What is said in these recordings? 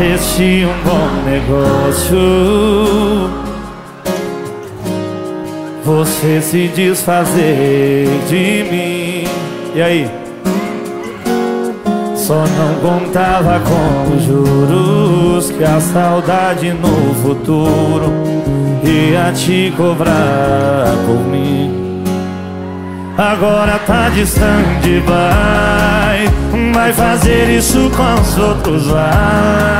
parecia um bom negócio. Você se desfazer de mim. E aí? Só não contava com os juros Que a saudade no futuro Ia te cobrar por mim. Agora tá distante, vai Vai fazer isso com os outros, vai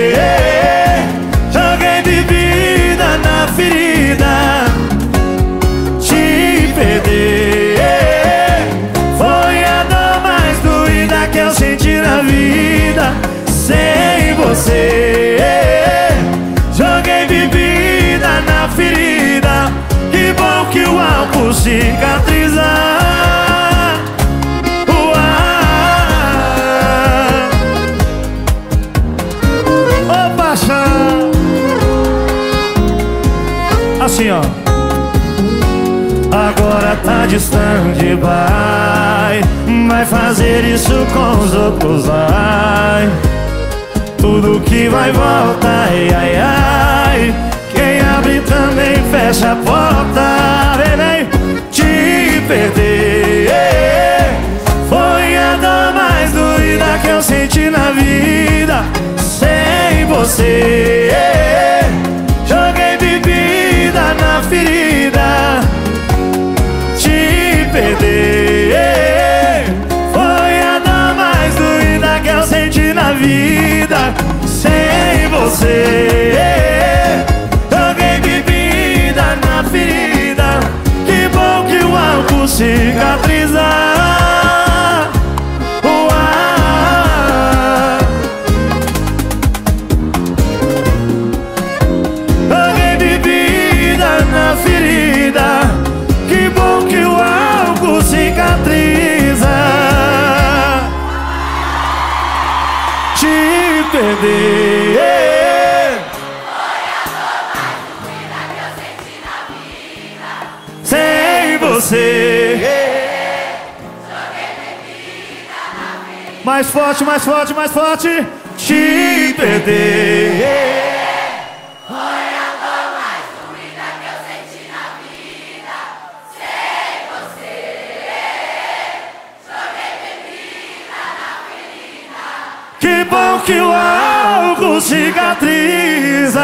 álcool cicatriza Uau. Ô paixão Assim ó. Agora tá distante, vai Vai fazer isso com os outros, vai. Tudo que vai volta, ai, ai, ai. Quem abre também fecha a porta perder. Foi a dor mais doída que eu senti na vida. Sem você cicatriza Uau. Joguei bebida na ferida. Que bom que o álcool cicatriza. Te perder. Sem você Mais forte, mais forte, mais forte. Te perder Que bom que o álcool cicatriza